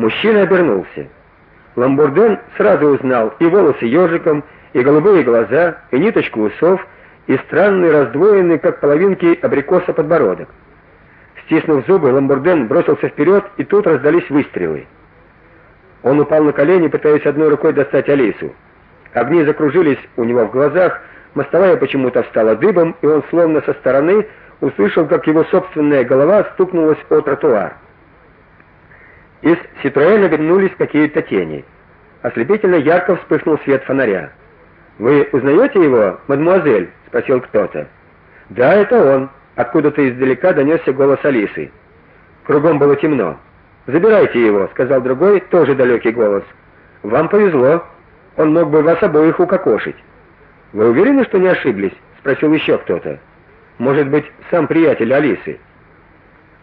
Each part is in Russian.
Мужчина обернулся. Ламбурден сразу узнал и волосы ежиком, и голубые глаза, и ниточку усов, и странный раздвоенный, как половинки абрикоса подбородок. Стиснув зубы, Ламбурден бросился вперед, и тут раздались выстрелы. Он упал на колени, пытаясь одной рукой достать Алису. Огни закружились у него в глазах, мостовая почему-то встала дыбом, и он словно со стороны услышал, как его собственная голова стукнулась о тротуар. Из Ситроэна вернулись какие-то тени. Ослепительно ярко вспыхнул свет фонаря. Вы узнаете его, мадемуазель, спросил кто-то. Да, это он. Откуда-то издалека донесся голос Алисы. Кругом было темно. Забирайте его, сказал другой, тоже далекий голос. Вам повезло. Он мог бы вас обоих укокошить. Вы уверены, что не ошиблись? спросил еще кто-то. Может быть, сам приятель Алисы.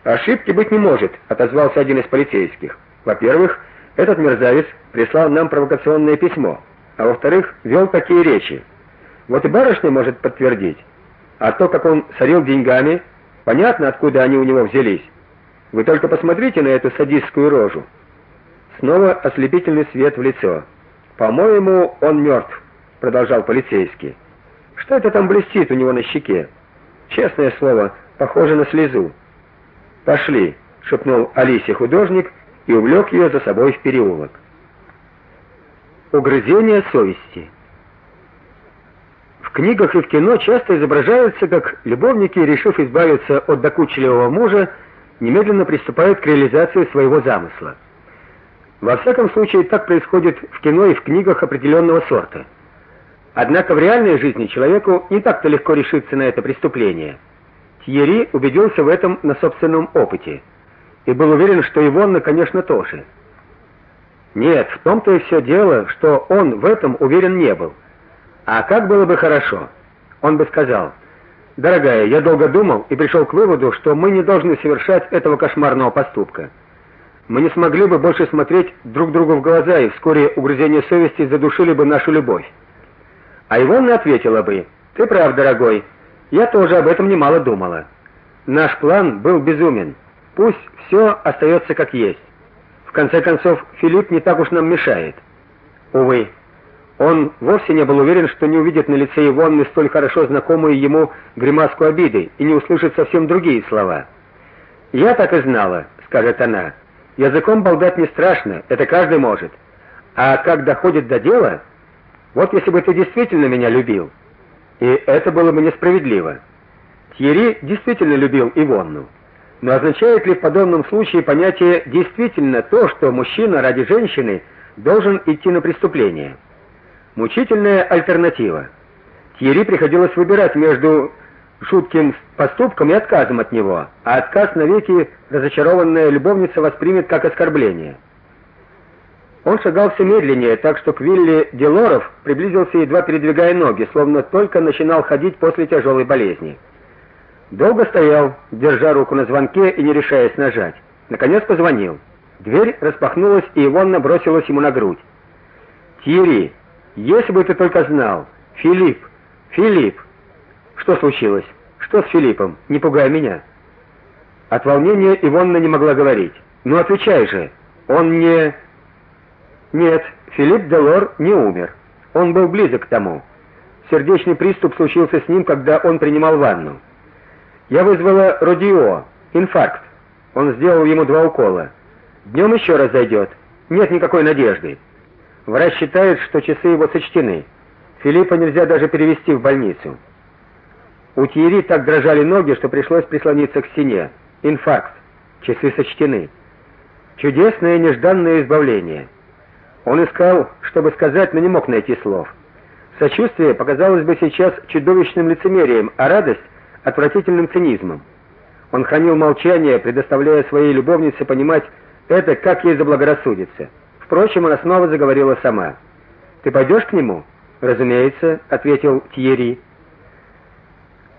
Ошибки быть не может, отозвался один из полицейских. Во-первых, этот мерзавец прислал нам провокационное письмо, а во-вторых, вел такие речи. Вот и барышня может подтвердить. А то, как он сорил деньгами, понятно, откуда они у него взялись. Вы только посмотрите на эту садистскую рожу. Снова ослепительный свет в лицо. По-моему, он мертв», — продолжал полицейский. Что это там блестит у него на щеке? Честное слово, похоже на слезу. Пошли, шепнул Алисе художник и увлек ее за собой в переулок. Угрызение совести. В книгах и в кино часто изображаются, как любовники, решив избавиться от докучливого мужа, немедленно приступают к реализации своего замысла. Во всяком случае, так происходит в кино и в книгах определенного сорта. Однако в реальной жизни человеку не так-то легко решиться на это преступление. Тьерри убедился в этом на собственном опыте и был уверен, что и Вонна, конечно, тоже. Нет, в том-то и все дело, что он в этом уверен не был. А как было бы хорошо? Он бы сказал: "Дорогая, я долго думал и пришел к выводу, что мы не должны совершать этого кошмарного поступка. Мы не смогли бы больше смотреть друг другу в глаза, и вскоре угрызения совести задушили бы нашу любовь". А Ивонна ответила бы: "Ты прав, дорогой. Я тоже об этом немало думала. Наш план был безумен. Пусть все остается как есть. В конце концов, Филипп не так уж нам мешает". Увы, он вовсе не был уверен, что не увидит на лице Ивонны столь хорошо знакомую ему гримаску обиды и не услышит совсем другие слова. "Я так и знала", скажет она. "Языком болтать не страшно, это каждый может. А как доходит до дела, вот если бы ты действительно меня любил, и это было бы несправедливо. Тьерри действительно любил Ивонну. Но означает ли в подобном случае понятие действительно то, что мужчина ради женщины должен идти на преступление? Мучительная альтернатива. Тьерри приходилось выбирать между шутким поступком и отказом от него, а отказ навеки разочарованная любовница воспримет как оскорбление. Он шагал все медленнее, так что к вилле Делоров приблизился едва передвигая ноги, словно только начинал ходить после тяжелой болезни. Долго стоял, держа руку на звонке и не решаясь нажать. Наконец позвонил. Дверь распахнулась, и Ивонна бросилась ему на грудь. "Тири, если бы ты только знал, Филипп, Филипп. Что случилось? Что с Филиппом? Не пугай меня". От волнения Ивонна не могла говорить. "Ну отвечай же. Он не нет, Филипп Делор не умер. Он был близок к тому. Сердечный приступ случился с ним, когда он принимал ванну. Я вызвала Родио, инфаркт. Он сделал ему два укола. Днем еще раз зайдет. Нет никакой надежды. Врач считает, что часы его сочтены. Филиппа нельзя даже перевести в больницу. У Тьерри так дрожали ноги, что пришлось прислониться к стене. Инфаркт. Часы сочтены. Чудесное нежданное избавление. Он искал, чтобы сказать, но не мог найти слов. Сочувствие показалось бы сейчас чудовищным лицемерием, а радость отвратительным цинизмом. Он хранил молчание, предоставляя своей любовнице понимать это, как ей заблагорассудится. Впрочем, она снова заговорила сама. Ты пойдешь к нему? Разумеется, ответил Тьерри.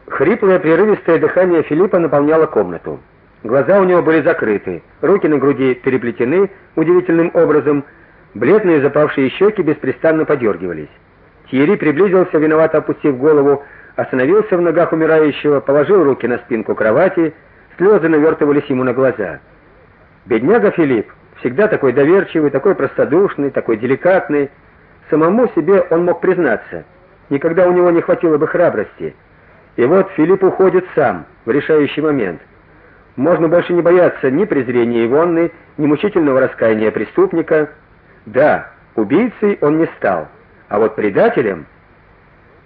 Хриплое прерывистое дыхание Филиппа наполняло комнату. Глаза у него были закрыты, руки на груди переплетены удивительным образом, Бледные запавшие щеки беспрестанно подергивались. Тьерри приблизился, виновато опустив голову, остановился в ногах умирающего, положил руки на спинку кровати, слезы навертывались ему на глаза. Бедняга Филипп, Всегда такой доверчивый, такой простодушный, такой деликатный. Самому себе он мог признаться. Никогда у него не хватило бы храбрости. И вот Филипп уходит сам в решающий момент. Можно больше не бояться ни презрения Ивонны, ни мучительного раскаяния преступника. Да, убийцей он не стал, а вот предателем